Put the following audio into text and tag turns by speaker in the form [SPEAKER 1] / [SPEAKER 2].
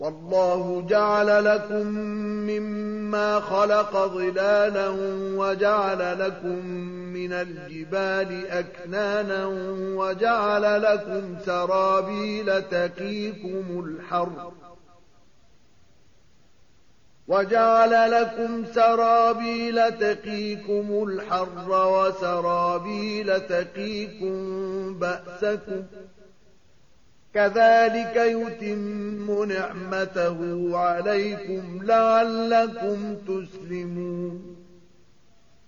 [SPEAKER 1] والله جعل لكم مما خلق ظلالا وجعل لكم من الجبال أكنانا وجعل لكم سرابيل تقيكم الحر وجعل لكم سرابيل تقيكم الحر وسرابيل تقيكم بأسكم كذلك يتم نعمته عليكم لعلكم تسلمون.